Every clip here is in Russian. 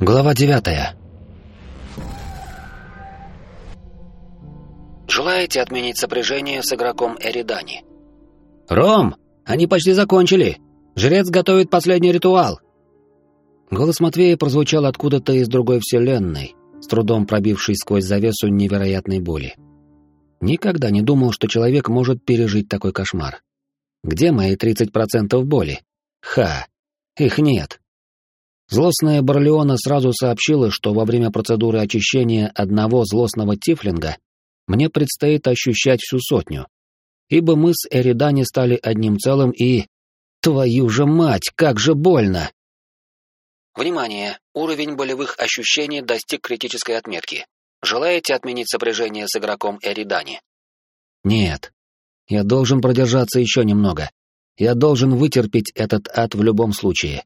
Глава девятая. Желаете отменить сопряжение с игроком Эридани? Ром, они почти закончили. Жрец готовит последний ритуал. Голос Матвея прозвучал откуда-то из другой вселенной, с трудом пробившись сквозь завесу невероятной боли. Никогда не думал, что человек может пережить такой кошмар. Где мои 30% боли? Ха, их нет. Злостная Барлеона сразу сообщила, что во время процедуры очищения одного злостного тифлинга мне предстоит ощущать всю сотню. Ибо мы с Эридани стали одним целым и... Твою же мать, как же больно! Внимание! Уровень болевых ощущений достиг критической отметки. Желаете отменить сопряжение с игроком Эридани? Нет. Я должен продержаться еще немного. Я должен вытерпеть этот ад в любом случае.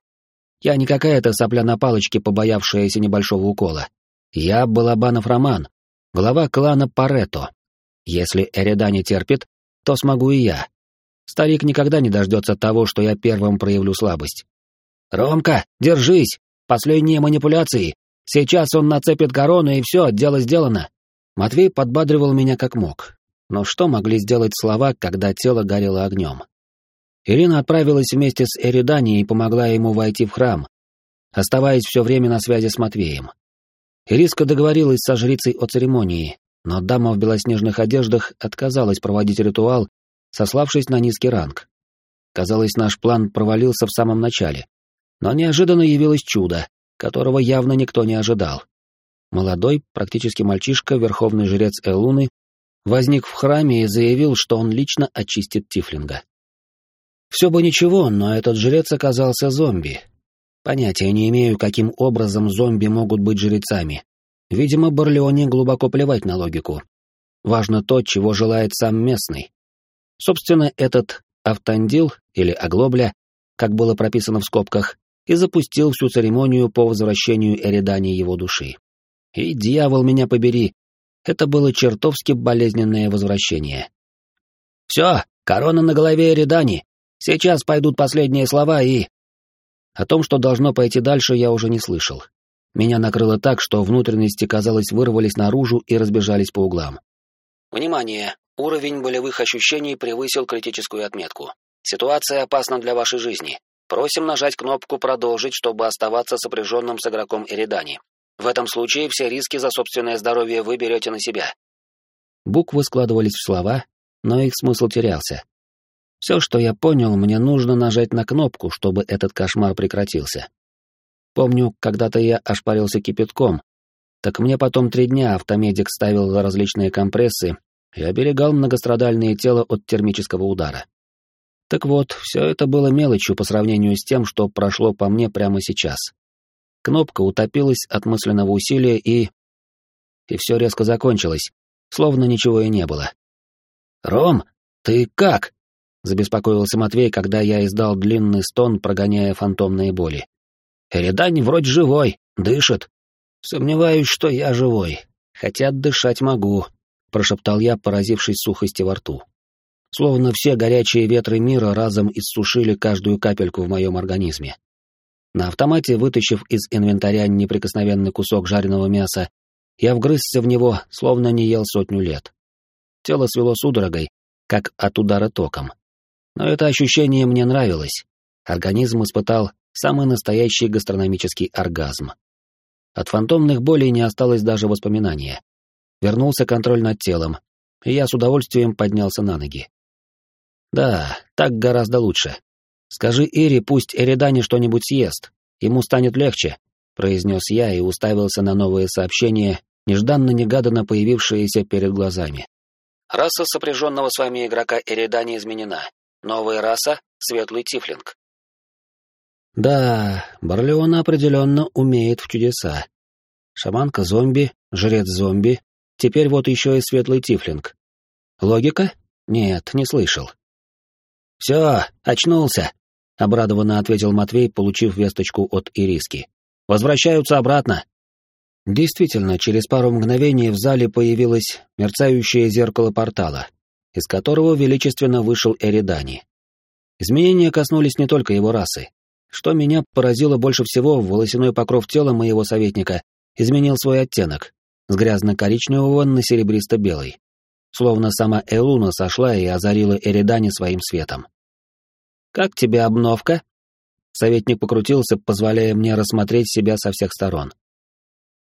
Я не какая-то сопля на палочке, побоявшаяся небольшого укола. Я Балабанов Роман, глава клана Парето. Если Эрида не терпит, то смогу и я. Старик никогда не дождется того, что я первым проявлю слабость. «Ромка, держись! Последние манипуляции! Сейчас он нацепит корону, и все, дело сделано!» Матвей подбадривал меня как мог. Но что могли сделать слова, когда тело горело огнем? Ирина отправилась вместе с Эридани и помогла ему войти в храм, оставаясь все время на связи с Матвеем. Ириска договорилась со жрицей о церемонии, но дама в белоснежных одеждах отказалась проводить ритуал, сославшись на низкий ранг. Казалось, наш план провалился в самом начале. Но неожиданно явилось чудо, которого явно никто не ожидал. Молодой, практически мальчишка, верховный жрец Элуны, возник в храме и заявил, что он лично очистит Тифлинга. Все бы ничего, но этот жрец оказался зомби. Понятия не имею, каким образом зомби могут быть жрецами. Видимо, Барлеоне глубоко плевать на логику. Важно то, чего желает сам местный. Собственно, этот автандил или оглобля, как было прописано в скобках, и запустил всю церемонию по возвращению Эридани его души. И, дьявол меня побери, это было чертовски болезненное возвращение. «Все, корона на голове Эридани!» Сейчас пойдут последние слова и... О том, что должно пойти дальше, я уже не слышал. Меня накрыло так, что внутренности, казалось, вырвались наружу и разбежались по углам. Внимание! Уровень болевых ощущений превысил критическую отметку. Ситуация опасна для вашей жизни. Просим нажать кнопку «Продолжить», чтобы оставаться сопряженным с игроком Эридани. В этом случае все риски за собственное здоровье вы берете на себя. Буквы складывались в слова, но их смысл терялся. Все, что я понял, мне нужно нажать на кнопку, чтобы этот кошмар прекратился. Помню, когда-то я ошпарился кипятком, так мне потом три дня автомедик ставил различные компрессы и оберегал многострадальное тело от термического удара. Так вот, все это было мелочью по сравнению с тем, что прошло по мне прямо сейчас. Кнопка утопилась от мысленного усилия и... И все резко закончилось, словно ничего и не было. «Ром, ты как?» Забеспокоился Матвей, когда я издал длинный стон, прогоняя фантомные боли. «Эридань вроде живой, дышит. Сомневаюсь, что я живой, хотя дышать могу», — прошептал я, поразившись сухости во рту. Словно все горячие ветры мира разом иссушили каждую капельку в моем организме. На автомате, вытащив из инвентаря неприкосновенный кусок жареного мяса, я вгрызся в него, словно не ел сотню лет. Тело свело судорогой, как от удара током. Но это ощущение мне нравилось. Организм испытал самый настоящий гастрономический оргазм. От фантомных болей не осталось даже воспоминания. Вернулся контроль над телом, и я с удовольствием поднялся на ноги. Да, так гораздо лучше. Скажи Ире, пусть Эридане что-нибудь съест, ему станет легче, произнес я и уставился на новые сообщения, нежданно-негаданно появившиеся перед глазами. Раса сопряженного с вами игрока Эридани изменена. Новая раса — светлый тифлинг. Да, Барлеон определенно умеет в чудеса. Шаманка-зомби, жрец-зомби, теперь вот еще и светлый тифлинг. Логика? Нет, не слышал. «Все, очнулся», — обрадованно ответил Матвей, получив весточку от Ириски. «Возвращаются обратно». Действительно, через пару мгновений в зале появилось мерцающее зеркало портала, из которого величественно вышел Эридани. Изменения коснулись не только его расы. Что меня поразило больше всего, волосяной покров тела моего советника изменил свой оттенок с грязно-коричневого на серебристо-белый. Словно сама Элуна сошла и озарила Эридани своим светом. «Как тебе обновка?» Советник покрутился, позволяя мне рассмотреть себя со всех сторон.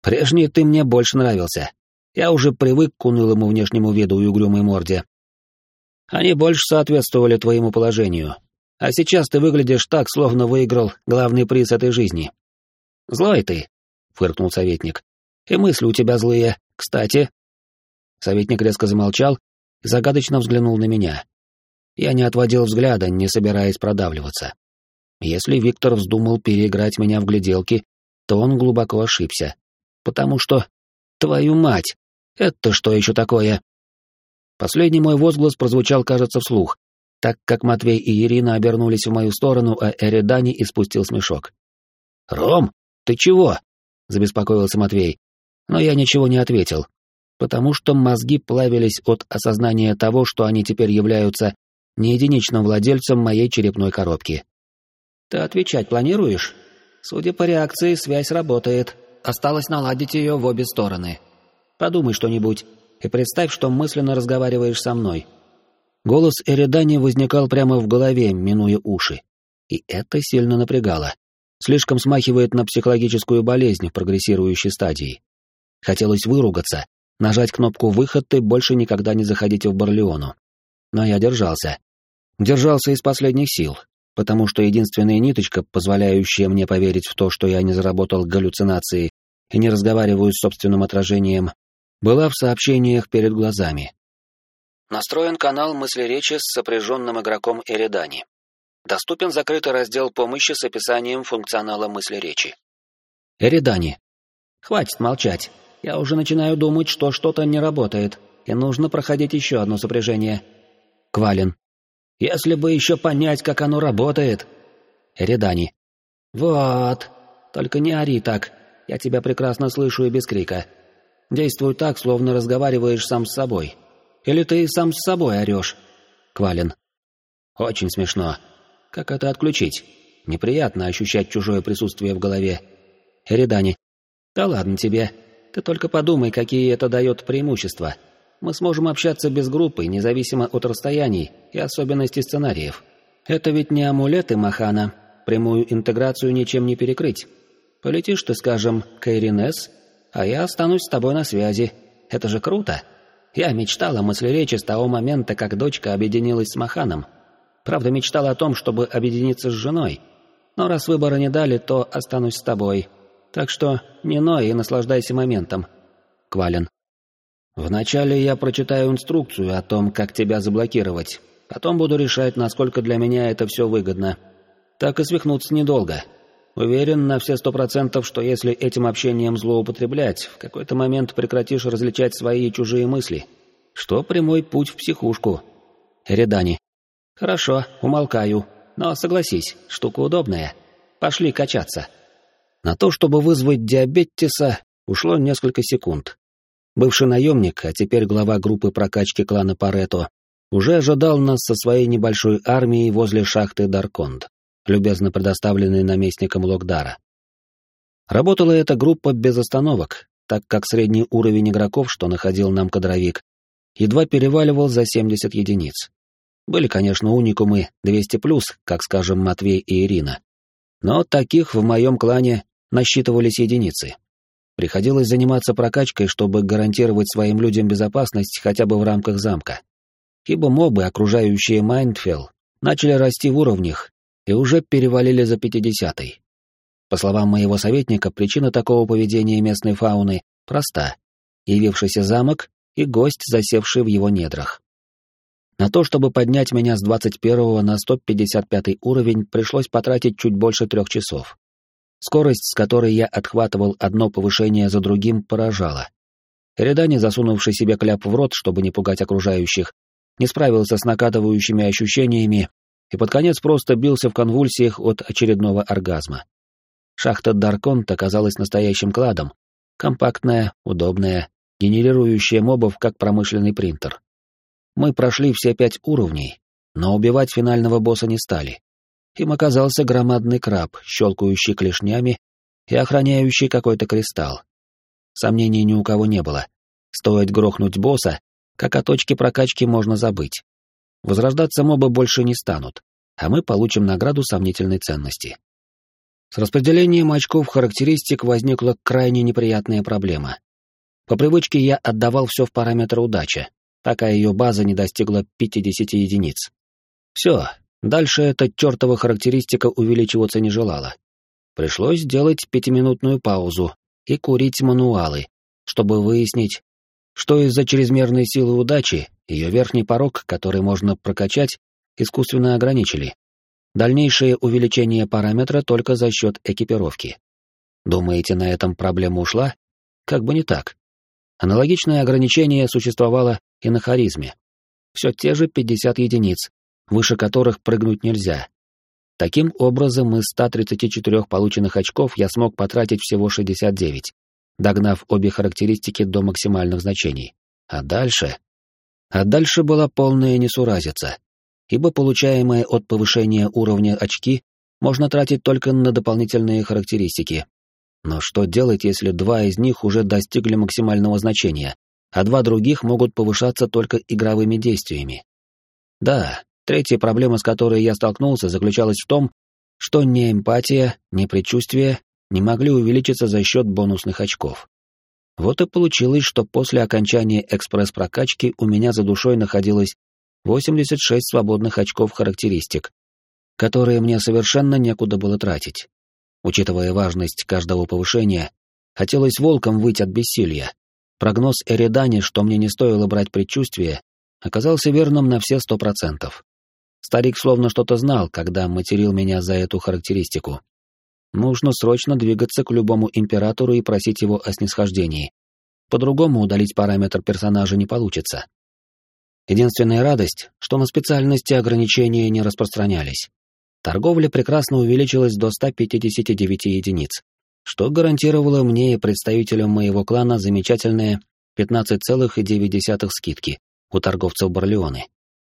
«Прежний ты мне больше нравился. Я уже привык к унылому внешнему виду и угрюмой морде. Они больше соответствовали твоему положению. А сейчас ты выглядишь так, словно выиграл главный приз этой жизни. Злой ты, фыркнул советник. И мысли у тебя злые. Кстати, советник резко замолчал и загадочно взглянул на меня. Я не отводил взгляда, не собираясь продавливаться. Если Виктор вздумал переиграть меня в гляделки, то он глубоко ошибся. Потому что... Твою мать! Это что еще такое? Последний мой возглас прозвучал, кажется, вслух, так как Матвей и Ирина обернулись в мою сторону, а Эридани испустил смешок. «Ром, ты чего?» — забеспокоился Матвей. Но я ничего не ответил, потому что мозги плавились от осознания того, что они теперь являются не единичным владельцем моей черепной коробки. «Ты отвечать планируешь?» «Судя по реакции, связь работает. Осталось наладить ее в обе стороны. Подумай что-нибудь и представь, что мысленно разговариваешь со мной». Голос Эридани возникал прямо в голове, минуя уши. И это сильно напрягало. Слишком смахивает на психологическую болезнь в прогрессирующей стадии. Хотелось выругаться, нажать кнопку «Выход» и больше никогда не заходить в Барлеону. Но я держался. Держался из последних сил, потому что единственная ниточка, позволяющая мне поверить в то, что я не заработал галлюцинации и не разговариваю с собственным отражением, была в сообщениях перед глазами. Настроен канал мысли речи с сопряженным игроком Эридани. Доступен закрытый раздел помощи с описанием функционала мысли речи. Эридани. Хватит молчать. Я уже начинаю думать, что что-то не работает, и нужно проходить еще одно сопряжение. Квалин. Если бы еще понять, как оно работает. Эридани. Вот. Только не ори так. Я тебя прекрасно слышу и без крика. Действуй так, словно разговариваешь сам с собой. Или ты сам с собой орешь? Квалин. Очень смешно. Как это отключить? Неприятно ощущать чужое присутствие в голове. Эридани. Да ладно тебе. Ты только подумай, какие это дает преимущества. Мы сможем общаться без группы, независимо от расстояний и особенностей сценариев. Это ведь не амулеты Махана. Прямую интеграцию ничем не перекрыть. Полетишь ты, скажем, к Эринес, а я останусь с тобой на связи. Это же круто. Я мечтала мысли речи с того момента, как дочка объединилась с Маханом. Правда, мечтала о том, чтобы объединиться с женой. Но раз выбора не дали, то останусь с тобой. Так что не ной и наслаждайся моментом. Квалин. Вначале я прочитаю инструкцию о том, как тебя заблокировать. Потом буду решать, насколько для меня это все выгодно. Так и свихнуться недолго. Уверен на все сто процентов, что если этим общением злоупотреблять, в какой-то момент прекратишь различать свои и чужие мысли. Что прямой путь в психушку. Редани. Хорошо, умолкаю. Но согласись, штука удобная. Пошли качаться. На то, чтобы вызвать диабетиса, ушло несколько секунд. Бывший наемник, а теперь глава группы прокачки клана Парето, уже ожидал нас со своей небольшой армией возле шахты Дарконд любезно предоставленный наместником Локдара. Работала эта группа без остановок, так как средний уровень игроков, что находил нам кадровик, едва переваливал за 70 единиц. Были, конечно, уникумы 200+, как, скажем, Матвей и Ирина. Но таких в моем клане насчитывались единицы. Приходилось заниматься прокачкой, чтобы гарантировать своим людям безопасность хотя бы в рамках замка. Ибо мобы, окружающие Майндфелл, начали расти в уровнях и уже перевалили за пятидесятый. По словам моего советника, причина такого поведения местной фауны проста. Явившийся замок и гость, засевший в его недрах. На то, чтобы поднять меня с 21 на 155 уровень, пришлось потратить чуть больше трех часов. Скорость, с которой я отхватывал одно повышение за другим, поражала. Эридани, засунувший себе кляп в рот, чтобы не пугать окружающих, не справился с накатывающими ощущениями и под конец просто бился в конвульсиях от очередного оргазма. Шахта Дарконт оказалась настоящим кладом, компактная, удобная, генерирующая мобов как промышленный принтер. Мы прошли все пять уровней, но убивать финального босса не стали. Им оказался громадный краб, щелкающий клешнями и охраняющий какой-то кристалл. Сомнений ни у кого не было. Стоит грохнуть босса, как о точке прокачки можно забыть. Возрождаться мобы больше не станут, а мы получим награду сомнительной ценности. С распределением очков характеристик возникла крайне неприятная проблема. По привычке я отдавал все в параметр удачи, пока ее база не достигла 50 единиц. Все, дальше эта чертова характеристика увеличиваться не желала. Пришлось сделать пятиминутную паузу и курить мануалы, чтобы выяснить, что из-за чрезмерной силы удачи ее верхний порог, который можно прокачать, искусственно ограничили. Дальнейшее увеличение параметра только за счет экипировки. Думаете, на этом проблема ушла? Как бы не так. Аналогичное ограничение существовало и на харизме. Все те же 50 единиц, выше которых прыгнуть нельзя. Таким образом, из 134 полученных очков я смог потратить всего 69, догнав обе характеристики до максимальных значений. А дальше... А дальше была полная несуразица, ибо получаемые от повышения уровня очки можно тратить только на дополнительные характеристики, но что делать, если два из них уже достигли максимального значения, а два других могут повышаться только игровыми действиями? Да, третья проблема, с которой я столкнулся, заключалась в том, что ни эмпатия, ни предчувствие не могли увеличиться за счет бонусных очков. Вот и получилось, что после окончания экспресс-прокачки у меня за душой находилось 86 свободных очков характеристик, которые мне совершенно некуда было тратить. Учитывая важность каждого повышения, хотелось волком выйти от бессилия. Прогноз Эридани, что мне не стоило брать предчувствие, оказался верным на все сто процентов. Старик словно что-то знал, когда материл меня за эту характеристику. Нужно срочно двигаться к любому императору и просить его о снисхождении. По-другому удалить параметр персонажа не получится. Единственная радость, что на специальности ограничения не распространялись. Торговля прекрасно увеличилась до 159 единиц, что гарантировало мне и представителям моего клана замечательные 15,9 скидки у торговцев Барлеоны.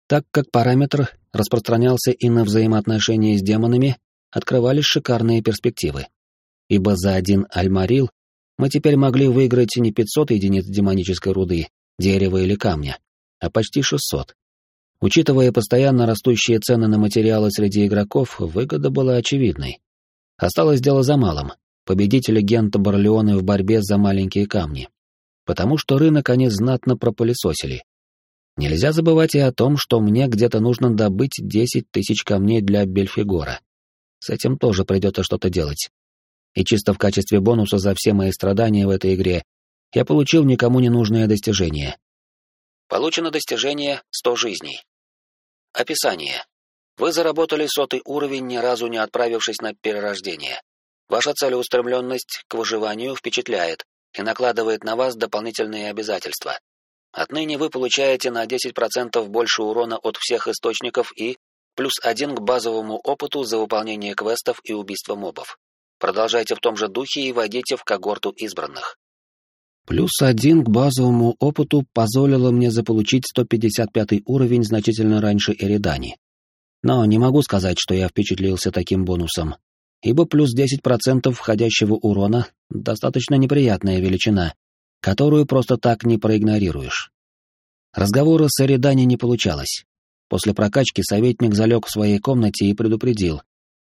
Так как параметр распространялся и на взаимоотношения с демонами, открывались шикарные перспективы. Ибо за один альмарил мы теперь могли выиграть не 500 единиц демонической руды, дерева или камня, а почти 600. Учитывая постоянно растущие цены на материалы среди игроков, выгода была очевидной. Осталось дело за малым — победить легенда Барлеоны в борьбе за маленькие камни. Потому что рынок они знатно пропылесосили. Нельзя забывать и о том, что мне где-то нужно добыть 10 тысяч камней для Бельфигора. С этим тоже придется что-то делать. И чисто в качестве бонуса за все мои страдания в этой игре я получил никому не нужное достижение. Получено достижение 100 жизней. Описание. Вы заработали сотый уровень, ни разу не отправившись на перерождение. Ваша целеустремленность к выживанию впечатляет и накладывает на вас дополнительные обязательства. Отныне вы получаете на 10% больше урона от всех источников и плюс один к базовому опыту за выполнение квестов и убийство мобов. Продолжайте в том же духе и войдите в когорту избранных. Плюс один к базовому опыту позволило мне заполучить 155 уровень значительно раньше Эридани. Но не могу сказать, что я впечатлился таким бонусом, ибо плюс 10% входящего урона — достаточно неприятная величина, которую просто так не проигнорируешь. Разговора с Эридани не получалось. После прокачки советник залег в своей комнате и предупредил,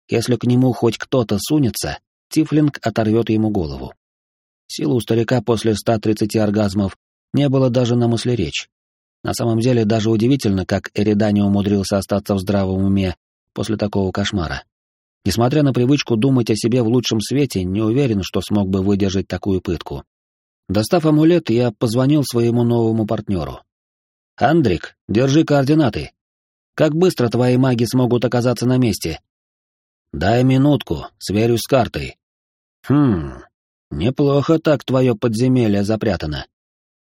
если к нему хоть кто-то сунется, Тифлинг оторвет ему голову. Силы у старика после 130 оргазмов не было даже на мысли речь. На самом деле даже удивительно, как Эридани умудрился остаться в здравом уме после такого кошмара. Несмотря на привычку думать о себе в лучшем свете, не уверен, что смог бы выдержать такую пытку. Достав амулет, я позвонил своему новому партнеру. «Андрик, держи координаты. Как быстро твои маги смогут оказаться на месте?» «Дай минутку, сверюсь с картой». «Хм, Неплохо так твое подземелье запрятано.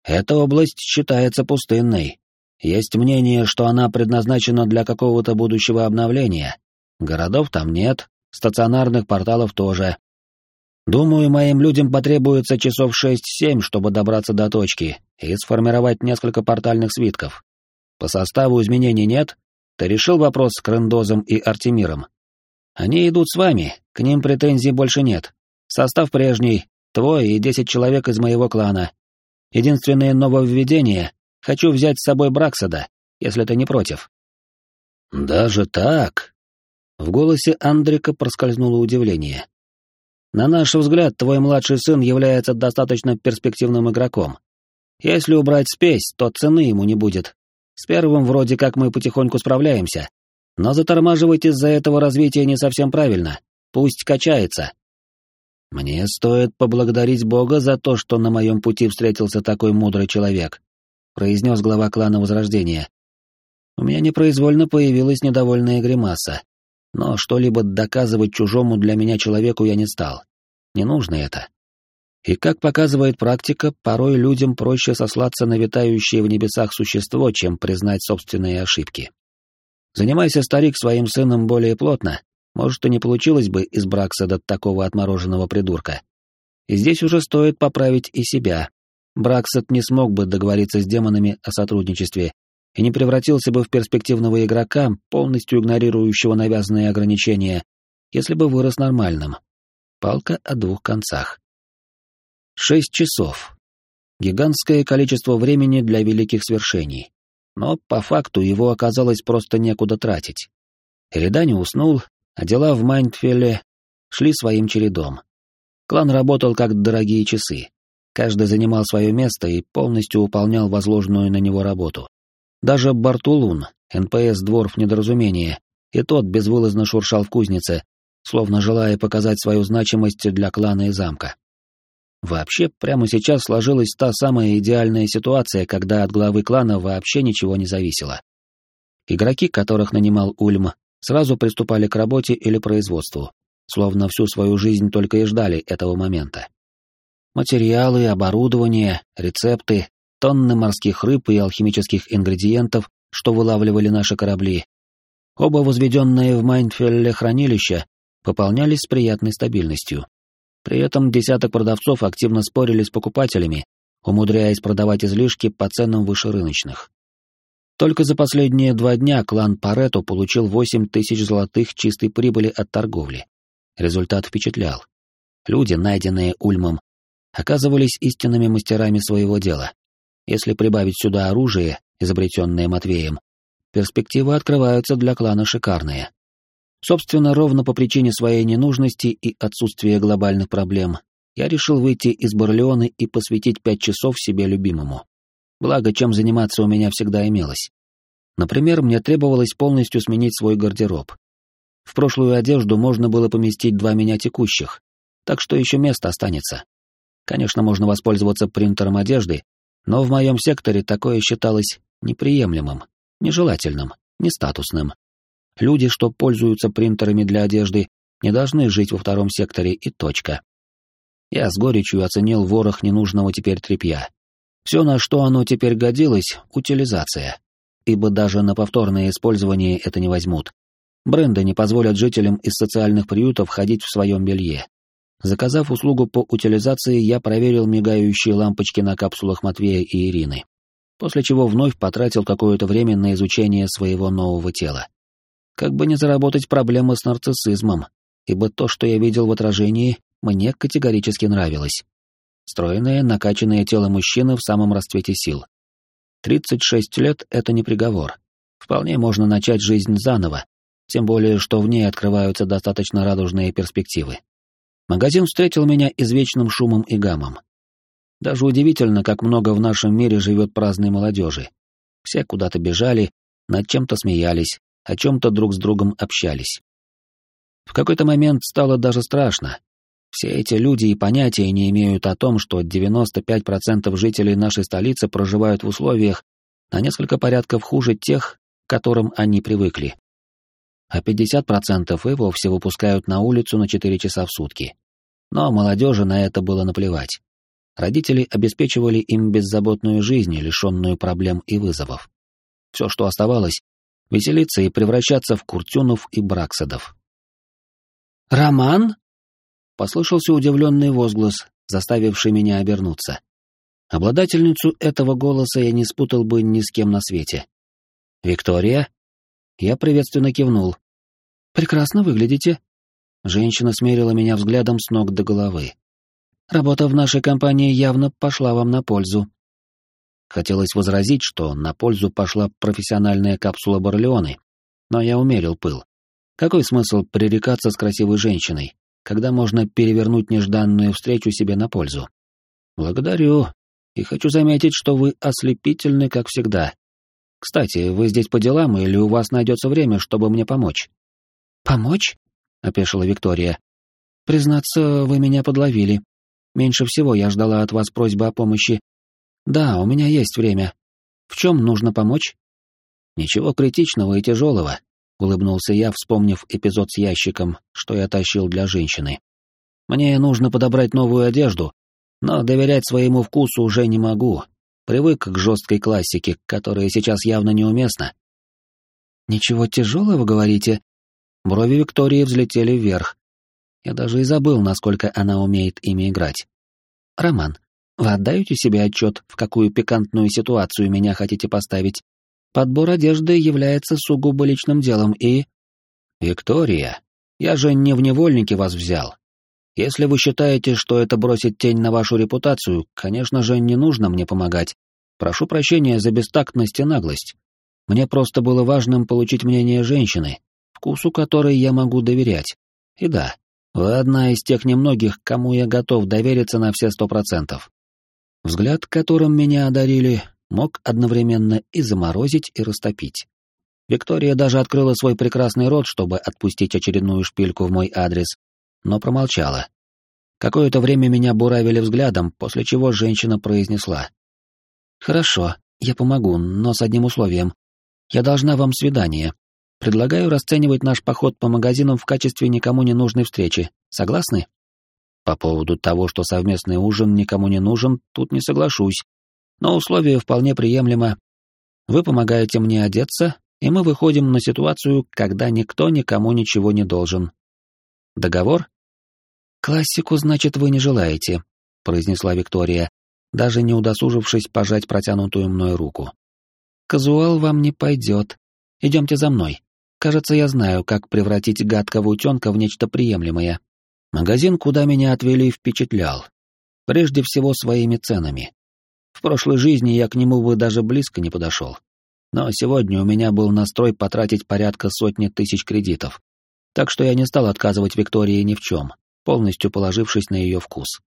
Эта область считается пустынной. Есть мнение, что она предназначена для какого-то будущего обновления. Городов там нет, стационарных порталов тоже. Думаю, моим людям потребуется часов шесть-семь, чтобы добраться до точки и сформировать несколько портальных свитков. По составу изменений нет? Ты решил вопрос с Крендозом и Артемиром? Они идут с вами, к ним претензий больше нет. Состав прежний, твой и десять человек из моего клана. Единственное нововведение — хочу взять с собой Браксада, если ты не против». «Даже так?» В голосе Андрика проскользнуло удивление. «На наш взгляд, твой младший сын является достаточно перспективным игроком. Если убрать спесь, то цены ему не будет. С первым вроде как мы потихоньку справляемся, но затормаживать из-за этого развития не совсем правильно. Пусть качается. Мне стоит поблагодарить Бога за то, что на моем пути встретился такой мудрый человек, произнес глава клана Возрождения. У меня непроизвольно появилась недовольная гримаса, но что-либо доказывать чужому для меня человеку я не стал. Не нужно это. И как показывает практика, порой людям проще сослаться на витающее в небесах существо, чем признать собственные ошибки. Занимайся, старик, своим сыном более плотно, может, и не получилось бы из Браксада такого отмороженного придурка. И здесь уже стоит поправить и себя. Браксад не смог бы договориться с демонами о сотрудничестве и не превратился бы в перспективного игрока, полностью игнорирующего навязанные ограничения, если бы вырос нормальным. Палка о двух концах. Шесть часов. Гигантское количество времени для великих свершений. Но по факту его оказалось просто некуда тратить. Эридани уснул, а дела в Майндфелле шли своим чередом. Клан работал как дорогие часы. Каждый занимал свое место и полностью выполнял возложенную на него работу. Даже Бартулун, НПС Дворф Недоразумение, и тот безвылазно шуршал в кузнице, словно желая показать свою значимость для клана и замка. Вообще, прямо сейчас сложилась та самая идеальная ситуация, когда от главы клана вообще ничего не зависело. Игроки, которых нанимал Ульм, сразу приступали к работе или производству, словно всю свою жизнь только и ждали этого момента. Материалы, оборудование, рецепты, тонны морских рыб и алхимических ингредиентов, что вылавливали наши корабли. Оба возведенные в Майнфелле хранилища пополнялись с приятной стабильностью. При этом десяток продавцов активно спорили с покупателями, умудряясь продавать излишки по ценам выше рыночных. Только за последние два дня клан Парето получил 8 тысяч золотых чистой прибыли от торговли. Результат впечатлял. Люди, найденные Ульмом, оказывались истинными мастерами своего дела. Если прибавить сюда оружие, изобретенное Матвеем, перспективы открываются для клана шикарные. Собственно, ровно по причине своей ненужности и отсутствия глобальных проблем, я решил выйти из Барлеона и посвятить пять часов себе любимому. Благо, чем заниматься у меня всегда имелось. Например, мне требовалось полностью сменить свой гардероб. В прошлую одежду можно было поместить два меня текущих, так что еще место останется. Конечно, можно воспользоваться принтером одежды, но в моем секторе такое считалось неприемлемым, нежелательным, нестатусным. Люди, что пользуются принтерами для одежды, не должны жить во втором секторе и точка. Я с горечью оценил ворох ненужного теперь тряпья. Все, на что оно теперь годилось — утилизация. Ибо даже на повторное использование это не возьмут. Бренды не позволят жителям из социальных приютов ходить в своем белье. Заказав услугу по утилизации, я проверил мигающие лампочки на капсулах Матвея и Ирины. После чего вновь потратил какое-то время на изучение своего нового тела как бы не заработать проблемы с нарциссизмом, ибо то, что я видел в отражении, мне категорически нравилось. Стройное, накачанное тело мужчины в самом расцвете сил. 36 лет — это не приговор. Вполне можно начать жизнь заново, тем более, что в ней открываются достаточно радужные перспективы. Магазин встретил меня извечным шумом и гамом. Даже удивительно, как много в нашем мире живет праздной молодежи. Все куда-то бежали, над чем-то смеялись, о чем-то друг с другом общались. В какой-то момент стало даже страшно. Все эти люди и понятия не имеют о том, что 95% жителей нашей столицы проживают в условиях на несколько порядков хуже тех, к которым они привыкли. А 50% и вовсе выпускают на улицу на 4 часа в сутки. Но молодежи на это было наплевать. Родители обеспечивали им беззаботную жизнь, лишенную проблем и вызовов. Все, что оставалось, веселиться и превращаться в Куртюнов и Браксадов. «Роман?» — послышался удивленный возглас, заставивший меня обернуться. Обладательницу этого голоса я не спутал бы ни с кем на свете. «Виктория?» Я приветственно кивнул. «Прекрасно выглядите», Женщина смерила меня взглядом с ног до головы. Работа в нашей компании явно пошла вам на пользу. Хотелось возразить, что на пользу пошла профессиональная капсула Барлеоны, но я умерил пыл. Какой смысл пререкаться с красивой женщиной, когда можно перевернуть нежданную встречу себе на пользу? Благодарю, и хочу заметить, что вы ослепительны, как всегда. Кстати, вы здесь по делам или у вас найдется время, чтобы мне помочь? Помочь? — опешила Виктория. «Признаться, вы меня подловили. Меньше всего я ждала от вас просьбы о помощи. Да, у меня есть время. В чем нужно помочь?» «Ничего критичного и тяжелого», — улыбнулся я, вспомнив эпизод с ящиком, что я тащил для женщины. «Мне нужно подобрать новую одежду, но доверять своему вкусу уже не могу. Привык к жесткой классике, которая сейчас явно неуместна». «Ничего тяжелого, говорите?» Брови Виктории взлетели вверх. Я даже и забыл, насколько она умеет ими играть. «Роман, вы отдаете себе отчет, в какую пикантную ситуацию меня хотите поставить? Подбор одежды является сугубо личным делом и...» «Виктория, я же не в невольники вас взял. Если вы считаете, что это бросит тень на вашу репутацию, конечно же, не нужно мне помогать. Прошу прощения за бестактность и наглость. Мне просто было важным получить мнение женщины, вкусу которой я могу доверять. И да, вы одна из тех немногих, кому я готов довериться на все сто процентов. Взгляд, которым меня одарили, мог одновременно и заморозить, и растопить. Виктория даже открыла свой прекрасный рот, чтобы отпустить очередную шпильку в мой адрес, но промолчала. Какое-то время меня буравили взглядом, после чего женщина произнесла. «Хорошо, я помогу, но с одним условием. Я должна вам свидание. Предлагаю расценивать наш поход по магазинам в качестве никому не нужной встречи. Согласны? По поводу того, что совместный ужин никому не нужен, тут не соглашусь. Но условие вполне приемлемо. Вы помогаете мне одеться, и мы выходим на ситуацию, когда никто никому ничего не должен. Договор? Классику, значит, вы не желаете, произнесла Виктория, даже не удосужившись пожать протянутую мной руку. Казуал вам не пойдет. Идемте за мной. Кажется, я знаю, как превратить гадкого утенка в нечто приемлемое. Магазин, куда меня отвели, впечатлял. Прежде всего своими ценами. В прошлой жизни я к нему бы даже близко не подошел. Но сегодня у меня был настрой потратить порядка сотни тысяч кредитов. Так что я не стал отказывать Виктории ни в чем, полностью положившись на ее вкус.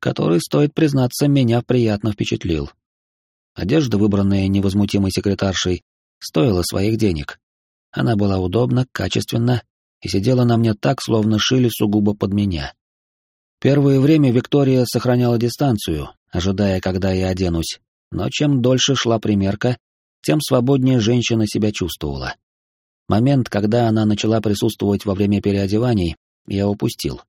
Который, стоит признаться, меня приятно впечатлил. Одежда, выбранная невозмутимой секретаршей, стоила своих денег, она была удобна, качественна и сидела на мне так, словно шили сугубо под меня. Первое время Виктория сохраняла дистанцию, ожидая, когда я оденусь, но чем дольше шла примерка, тем свободнее женщина себя чувствовала. Момент, когда она начала присутствовать во время переодеваний, я упустил.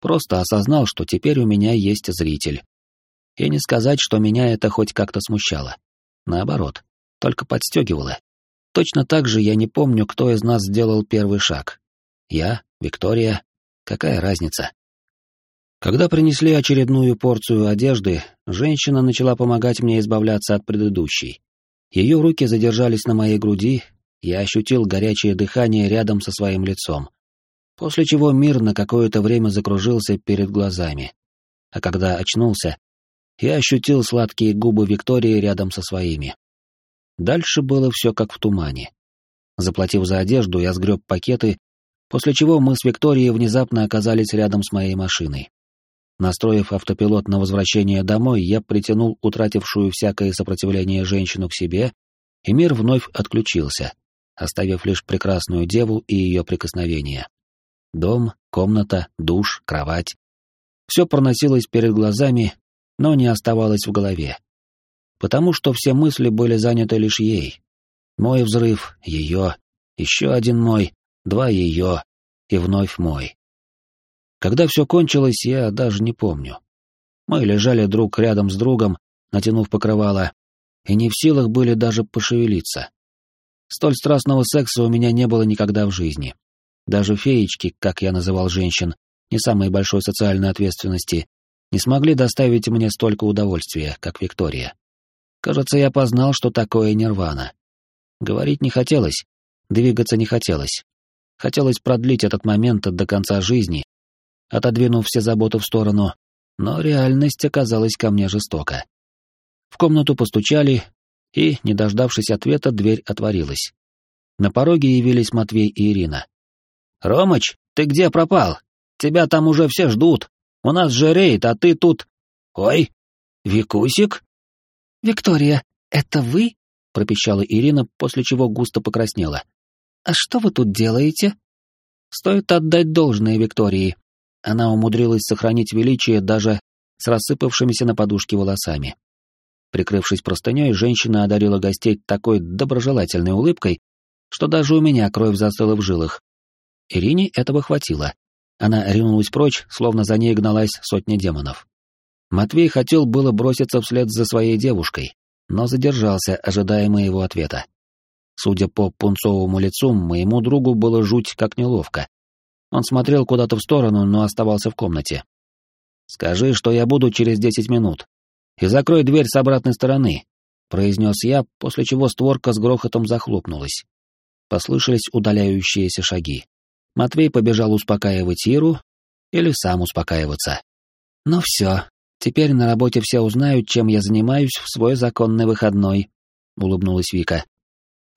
Просто осознал, что теперь у меня есть зритель. И не сказать, что меня это хоть как-то смущало. Наоборот, только подстегивало. Точно так же я не помню, кто из нас сделал первый шаг. Я, Виктория, какая разница? Когда принесли очередную порцию одежды, женщина начала помогать мне избавляться от предыдущей. Ее руки задержались на моей груди, я ощутил горячее дыхание рядом со своим лицом, после чего мир на какое-то время закружился перед глазами. А когда очнулся, я ощутил сладкие губы Виктории рядом со своими. Дальше было все как в тумане. Заплатив за одежду, я сгреб пакеты, после чего мы с Викторией внезапно оказались рядом с моей машиной. Настроив автопилот на возвращение домой, я притянул утратившую всякое сопротивление женщину к себе, и мир вновь отключился, оставив лишь прекрасную деву и ее прикосновения. Дом, комната, душ, кровать. Все проносилось перед глазами, но не оставалось в голове потому что все мысли были заняты лишь ей. Мой взрыв, ее, еще один мой, два ее, и вновь мой. Когда все кончилось, я даже не помню. Мы лежали друг рядом с другом, натянув покрывало, и не в силах были даже пошевелиться. Столь страстного секса у меня не было никогда в жизни. Даже феечки, как я называл женщин, не самой большой социальной ответственности, не смогли доставить мне столько удовольствия, как Виктория. Кажется, я познал, что такое нирвана. Говорить не хотелось, двигаться не хотелось. Хотелось продлить этот момент до конца жизни, отодвинув все заботы в сторону, но реальность оказалась ко мне жестока. В комнату постучали, и, не дождавшись ответа, дверь отворилась. На пороге явились Матвей и Ирина. «Ромыч, ты где пропал? Тебя там уже все ждут. У нас же рейд, а ты тут...» «Ой, Викусик?» «Виктория, это вы?» — пропищала Ирина, после чего густо покраснела. «А что вы тут делаете?» Стоит отдать должное Виктории. Она умудрилась сохранить величие даже с рассыпавшимися на подушке волосами. Прикрывшись простыней, женщина одарила гостей такой доброжелательной улыбкой, что даже у меня кровь застыла в жилах. Ирине этого хватило. Она ринулась прочь, словно за ней гналась сотня демонов. Матвей хотел было броситься вслед за своей девушкой, но задержался, ожидая моего ответа. Судя по пунцовому лицу, моему другу было жуть как неловко. Он смотрел куда-то в сторону, но оставался в комнате. «Скажи, что я буду через десять минут. И закрой дверь с обратной стороны», — произнес я, после чего створка с грохотом захлопнулась. Послышались удаляющиеся шаги. Матвей побежал успокаивать Иру или сам успокаиваться. «Ну все, теперь на работе все узнают, чем я занимаюсь в свой законный выходной», — улыбнулась Вика.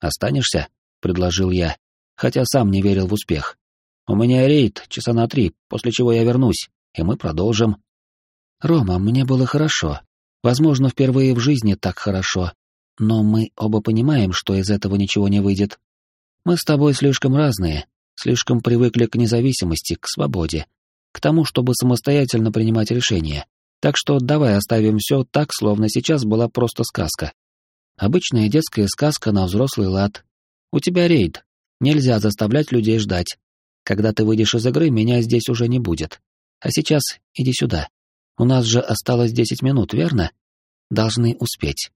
«Останешься?» — предложил я, хотя сам не верил в успех. «У меня рейд часа на три, после чего я вернусь, и мы продолжим». «Рома, мне было хорошо. Возможно, впервые в жизни так хорошо. Но мы оба понимаем, что из этого ничего не выйдет. Мы с тобой слишком разные, слишком привыкли к независимости, к свободе, к тому, чтобы самостоятельно принимать решения. Так что давай оставим все так, словно сейчас была просто сказка. Обычная детская сказка на взрослый лад. У тебя рейд. Нельзя заставлять людей ждать. Когда ты выйдешь из игры, меня здесь уже не будет. А сейчас иди сюда. У нас же осталось десять минут, верно? Должны успеть.